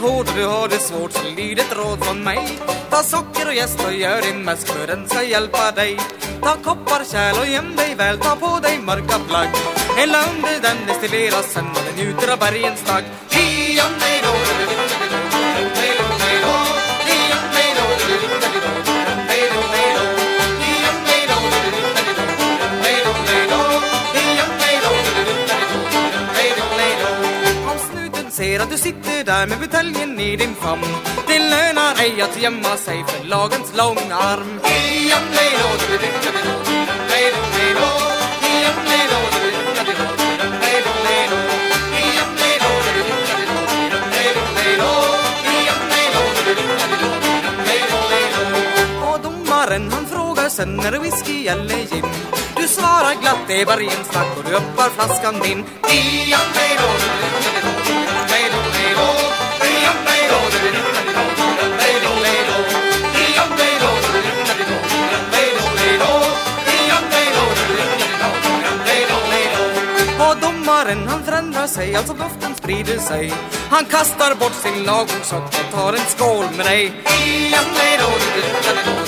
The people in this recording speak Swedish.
hård och du har det svårt. Så lyd ett råd från mig. Ta socker och jäst och gör din mäsk för den ska hjälpa dig. Ta koppar, kärl och göm dig väl, ta på dig mörka plagg. Hälla under den destilleras sen och den njuter av bergens dag. Hi-yam, ser att du sitter där med buteljen i din famn. Det lönar ej att gömma sig för lagens långa arm. Och domaren han frågar sen är det whisky eller gin? Du svarar glatt det är vargen snack. Och du öppnar flaskan din. Ian, hej då, Och han förändrar sig, alltså doften sprider sig. Han kastar bort sin lagomsock och tar en skål med dig. Ian, hej då,